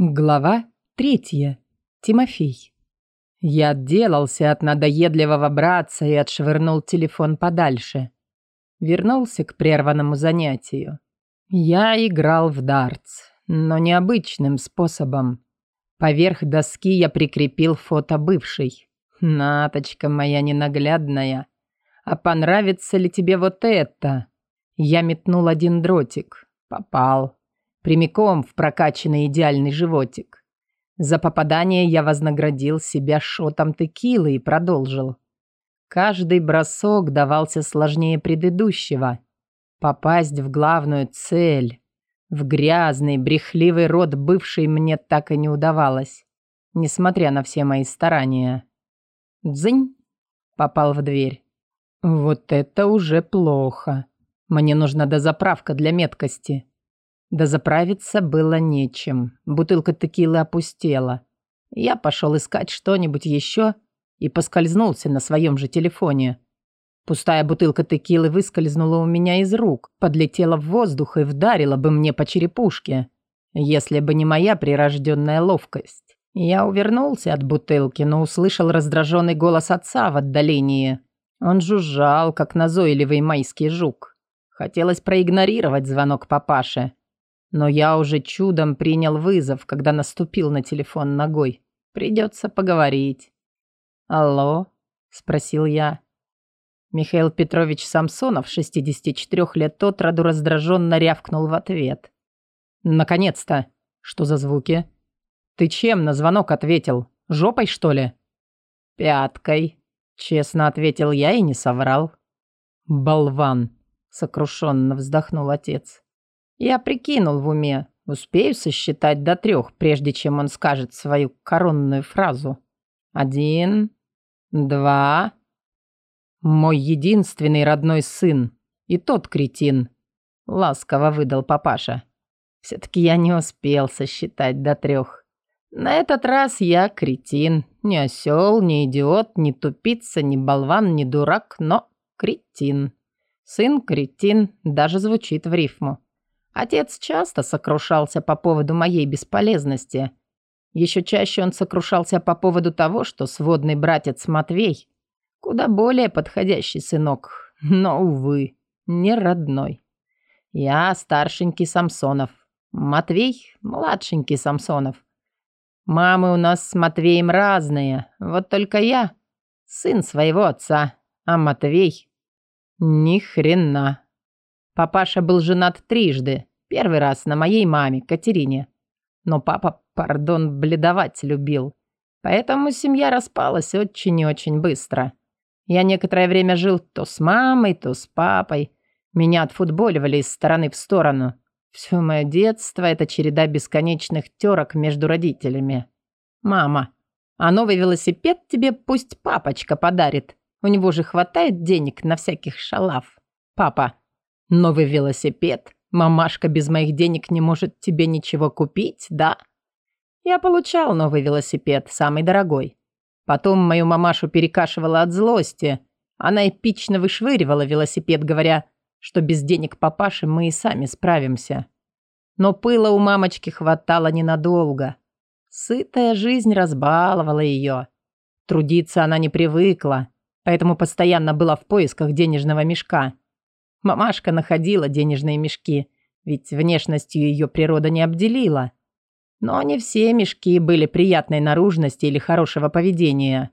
Глава третья. Тимофей. Я отделался от надоедливого братца и отшвырнул телефон подальше. Вернулся к прерванному занятию. Я играл в дартс, но необычным способом. Поверх доски я прикрепил фото бывшей. Наточка моя ненаглядная. А понравится ли тебе вот это? Я метнул один дротик. Попал прямиком в прокачанный идеальный животик. За попадание я вознаградил себя шотом текилы и продолжил. Каждый бросок давался сложнее предыдущего. Попасть в главную цель, в грязный, брехливый рот бывший мне так и не удавалось, несмотря на все мои старания. Дзынь! Попал в дверь. Вот это уже плохо. Мне нужна дозаправка для меткости. Да заправиться было нечем. Бутылка текилы опустела. Я пошел искать что-нибудь еще и поскользнулся на своем же телефоне. Пустая бутылка текилы выскользнула у меня из рук, подлетела в воздух и вдарила бы мне по черепушке, если бы не моя прирожденная ловкость. Я увернулся от бутылки, но услышал раздраженный голос отца в отдалении. Он жужжал, как назойливый майский жук. Хотелось проигнорировать звонок папаше, но я уже чудом принял вызов, когда наступил на телефон ногой. Придется поговорить. «Алло?» – спросил я. Михаил Петрович Самсонов, 64 лет от роду, раздраженно рявкнул в ответ. «Наконец-то! Что за звуки? Ты чем на звонок ответил? Жопой, что ли?» «Пяткой», – честно ответил я и не соврал. «Болван!» – сокрушенно вздохнул отец. Я прикинул в уме, успею сосчитать до трех, прежде чем он скажет свою коронную фразу. Один, два... Мой единственный родной сын. И тот кретин. Ласково выдал папаша. Все-таки я не успел сосчитать до трех. На этот раз я кретин. Не осел, не идиот, не тупица, не болван, не дурак, но кретин. Сын кретин даже звучит в рифму. Отец часто сокрушался по поводу моей бесполезности. Еще чаще он сокрушался по поводу того, что сводный братец Матвей куда более подходящий сынок, но, увы, не родной. Я старшенький Самсонов, Матвей – младшенький Самсонов. Мамы у нас с Матвеем разные, вот только я – сын своего отца, а Матвей – ни хрена. Папаша был женат трижды. Первый раз на моей маме, Катерине. Но папа, пардон, бледовать любил. Поэтому семья распалась очень и очень быстро. Я некоторое время жил то с мамой, то с папой. Меня отфутболивали из стороны в сторону. Все мое детство – это череда бесконечных терок между родителями. Мама, а новый велосипед тебе пусть папочка подарит. У него же хватает денег на всяких шалав. Папа, Новый велосипед? Мамашка без моих денег не может тебе ничего купить, да? Я получал новый велосипед, самый дорогой. Потом мою мамашу перекашивала от злости. Она эпично вышвыривала велосипед, говоря, что без денег папаши мы и сами справимся. Но пыла у мамочки хватало ненадолго. Сытая жизнь разбаловала ее. Трудиться она не привыкла, поэтому постоянно была в поисках денежного мешка – Мамашка находила денежные мешки, ведь внешностью ее природа не обделила. Но не все мешки были приятной наружности или хорошего поведения.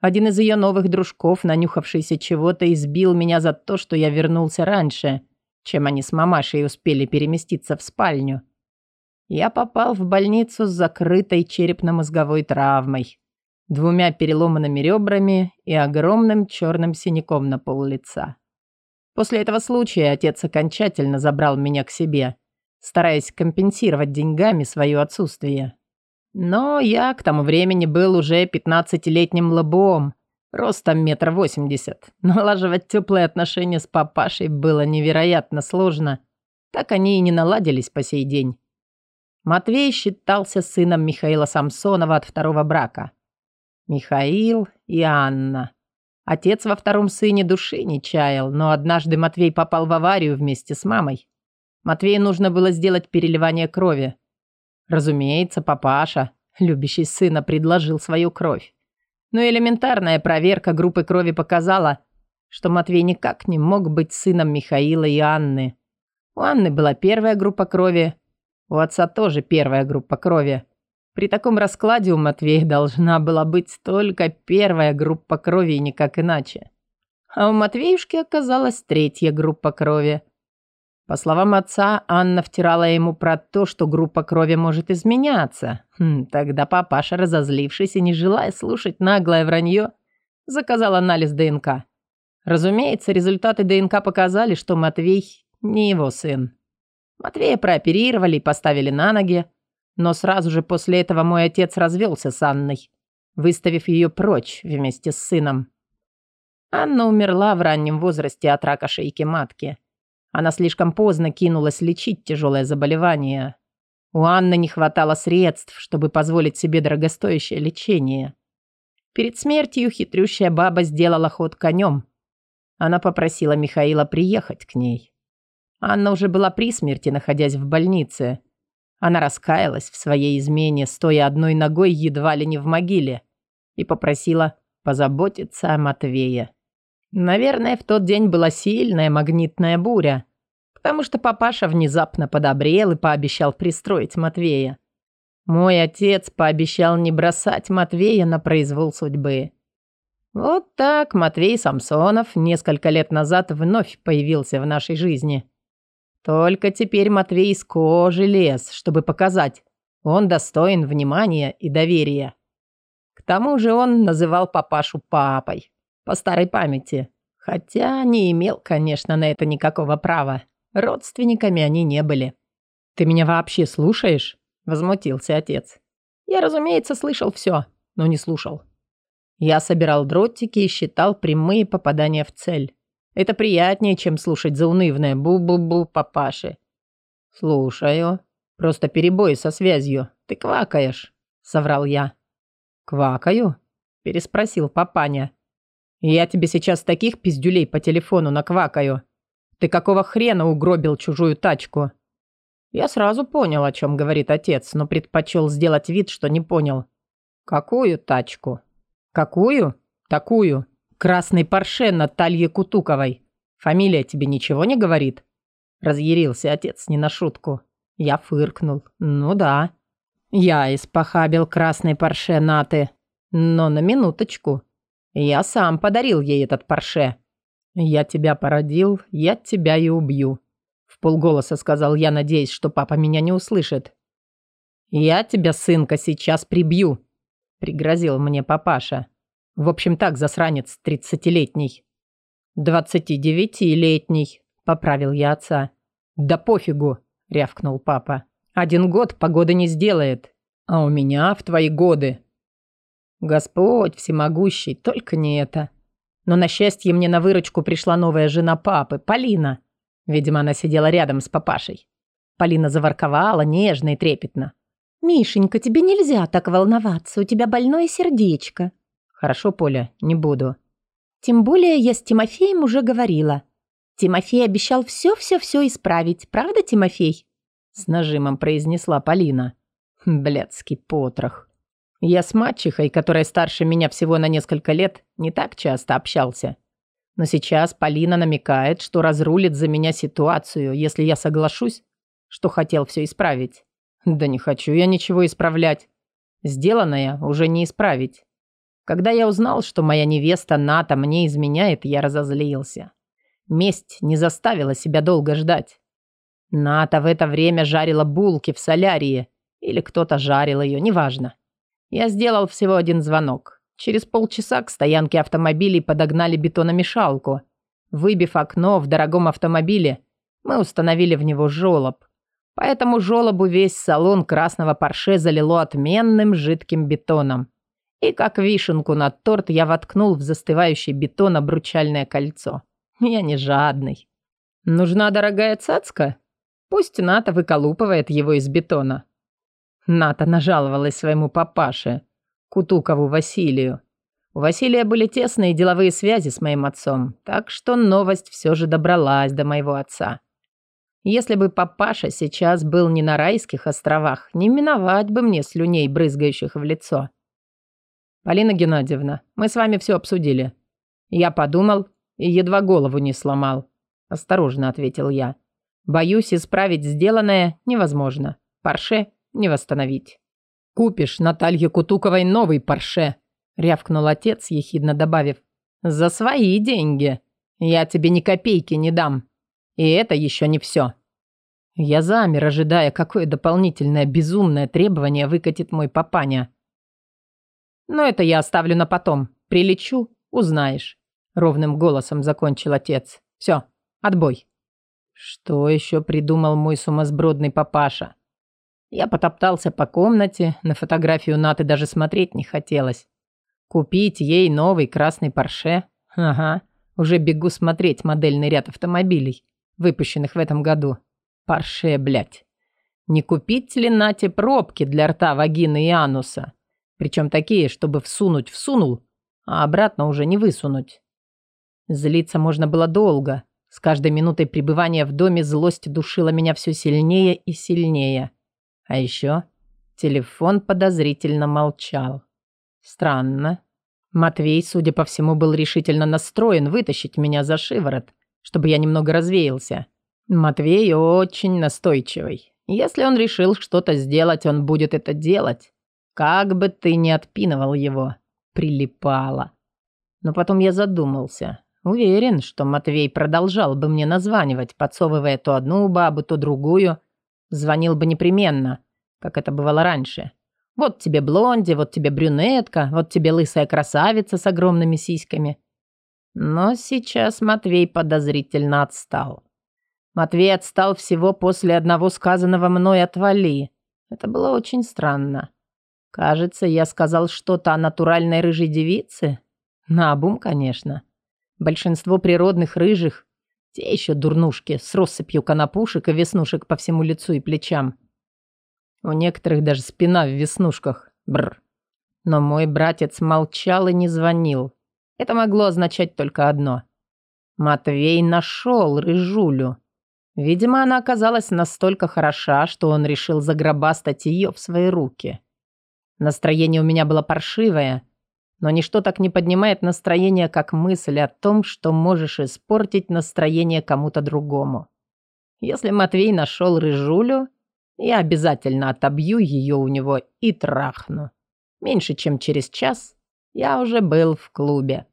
Один из ее новых дружков, нанюхавшийся чего-то, избил меня за то, что я вернулся раньше, чем они с мамашей успели переместиться в спальню. Я попал в больницу с закрытой черепно-мозговой травмой, двумя переломанными ребрами и огромным черным синяком на пол лица. После этого случая отец окончательно забрал меня к себе, стараясь компенсировать деньгами свое отсутствие. Но я к тому времени был уже пятнадцатилетним лобом, ростом метр восемьдесят. Налаживать теплые отношения с папашей было невероятно сложно. Так они и не наладились по сей день. Матвей считался сыном Михаила Самсонова от второго брака. Михаил и Анна. Отец во втором сыне души не чаял, но однажды Матвей попал в аварию вместе с мамой. Матвею нужно было сделать переливание крови. Разумеется, папаша, любящий сына, предложил свою кровь. Но элементарная проверка группы крови показала, что Матвей никак не мог быть сыном Михаила и Анны. У Анны была первая группа крови, у отца тоже первая группа крови. При таком раскладе у Матвея должна была быть только первая группа крови и никак иначе. А у Матвеюшки оказалась третья группа крови. По словам отца, Анна втирала ему про то, что группа крови может изменяться. Хм, тогда папаша, разозлившись и не желая слушать наглое вранье, заказал анализ ДНК. Разумеется, результаты ДНК показали, что Матвей не его сын. Матвея прооперировали и поставили на ноги, но сразу же после этого мой отец развелся с Анной, выставив ее прочь вместе с сыном. Анна умерла в раннем возрасте от рака шейки матки. Она слишком поздно кинулась лечить тяжелое заболевание. У Анны не хватало средств, чтобы позволить себе дорогостоящее лечение. Перед смертью хитрющая баба сделала ход конем. Она попросила Михаила приехать к ней. Анна уже была при смерти, находясь в больнице. Она раскаялась в своей измене, стоя одной ногой едва ли не в могиле, и попросила позаботиться о Матвее. Наверное, в тот день была сильная магнитная буря, потому что папаша внезапно подобрел и пообещал пристроить Матвея. Мой отец пообещал не бросать Матвея на произвол судьбы. Вот так Матвей Самсонов несколько лет назад вновь появился в нашей жизни. Только теперь Матвей из кожи лез, чтобы показать, он достоин внимания и доверия. К тому же он называл папашу папой, по старой памяти. Хотя не имел, конечно, на это никакого права. Родственниками они не были. «Ты меня вообще слушаешь?» – возмутился отец. Я, разумеется, слышал все, но не слушал. Я собирал дротики и считал прямые попадания в цель. Это приятнее, чем слушать заунывное «бу-бу-бу» папаши. «Слушаю. Просто перебои со связью. Ты квакаешь», — соврал я. «Квакаю?» — переспросил папаня. «Я тебе сейчас таких пиздюлей по телефону наквакаю. Ты какого хрена угробил чужую тачку?» Я сразу понял, о чем говорит отец, но предпочел сделать вид, что не понял. «Какую тачку?» «Какую?» «Такую. Красный парше Натальи Кутуковой. Фамилия тебе ничего не говорит?» Разъярился отец не на шутку. Я фыркнул. «Ну да. Я испохабил красный парше Наты. Но на минуточку. Я сам подарил ей этот парше. Я тебя породил, я тебя и убью». В полголоса сказал я, надеясь, что папа меня не услышит. «Я тебя, сынка, сейчас прибью», — пригрозил мне папаша. В общем так, засранец тридцатилетний. Двадцати девятилетний, поправил я отца. Да пофигу, рявкнул папа. Один год погоды не сделает, а у меня в твои годы. Господь всемогущий, только не это. Но на счастье мне на выручку пришла новая жена папы, Полина. Видимо, она сидела рядом с папашей. Полина заворковала нежно и трепетно. «Мишенька, тебе нельзя так волноваться, у тебя больное сердечко. «Хорошо, Поля, не буду». «Тем более я с Тимофеем уже говорила. Тимофей обещал все-все-все исправить, правда, Тимофей?» С нажимом произнесла Полина. Блядский потрох. Я с мачехой, которая старше меня всего на несколько лет, не так часто общался. Но сейчас Полина намекает, что разрулит за меня ситуацию, если я соглашусь, что хотел все исправить. Да не хочу я ничего исправлять. Сделанное уже не исправить. Когда я узнал, что моя невеста Ната мне изменяет, я разозлился. Месть не заставила себя долго ждать. Ната в это время жарила булки в солярии. Или кто-то жарил ее, неважно. Я сделал всего один звонок. Через полчаса к стоянке автомобилей подогнали бетономешалку. Выбив окно в дорогом автомобиле, мы установили в него жёлоб. По этому жёлобу весь салон красного Порше залило отменным жидким бетоном и как вишенку на торт я воткнул в застывающий бетон обручальное кольцо. Я не жадный. Нужна дорогая цацка? Пусть Ната выколупывает его из бетона. Ната нажаловалась своему папаше, Кутукову Василию. У Василия были тесные деловые связи с моим отцом, так что новость все же добралась до моего отца. Если бы папаша сейчас был не на райских островах, не миновать бы мне слюней, брызгающих в лицо. Полина Геннадьевна, мы с вами все обсудили. Я подумал и едва голову не сломал. Осторожно ответил я. Боюсь, исправить сделанное невозможно. Парше не восстановить. Купишь Наталье Кутуковой новый парше, рявкнул отец, ехидно добавив. За свои деньги. Я тебе ни копейки не дам. И это еще не все. Я замер, ожидая, какое дополнительное безумное требование выкатит мой папаня. Но это я оставлю на потом. Прилечу, узнаешь. Ровным голосом закончил отец. Все, отбой. Что еще придумал мой сумасбродный папаша? Я потоптался по комнате, на фотографию Наты даже смотреть не хотелось. Купить ей новый красный Порше? Ага, уже бегу смотреть модельный ряд автомобилей, выпущенных в этом году. Порше, блядь. Не купить ли Нате пробки для рта, вагины и ануса? Причем такие, чтобы всунуть всунул, а обратно уже не высунуть. Злиться можно было долго. С каждой минутой пребывания в доме злость душила меня все сильнее и сильнее. А еще телефон подозрительно молчал. Странно. Матвей, судя по всему, был решительно настроен вытащить меня за шиворот, чтобы я немного развеялся. Матвей очень настойчивый. Если он решил что-то сделать, он будет это делать. Как бы ты ни отпинывал его, прилипало. Но потом я задумался. Уверен, что Матвей продолжал бы мне названивать, подсовывая то одну бабу, то другую. Звонил бы непременно, как это бывало раньше. Вот тебе блонди, вот тебе брюнетка, вот тебе лысая красавица с огромными сиськами. Но сейчас Матвей подозрительно отстал. Матвей отстал всего после одного сказанного мной «отвали». Это было очень странно. Кажется, я сказал что-то о натуральной рыжей девице. Наобум, конечно. Большинство природных рыжих – те еще дурнушки с россыпью конопушек и веснушек по всему лицу и плечам. У некоторых даже спина в веснушках. Бр. Но мой братец молчал и не звонил. Это могло означать только одно. Матвей нашел рыжулю. Видимо, она оказалась настолько хороша, что он решил загробастать ее в свои руки. Настроение у меня было паршивое, но ничто так не поднимает настроение, как мысль о том, что можешь испортить настроение кому-то другому. Если Матвей нашел рыжулю, я обязательно отобью ее у него и трахну. Меньше чем через час я уже был в клубе.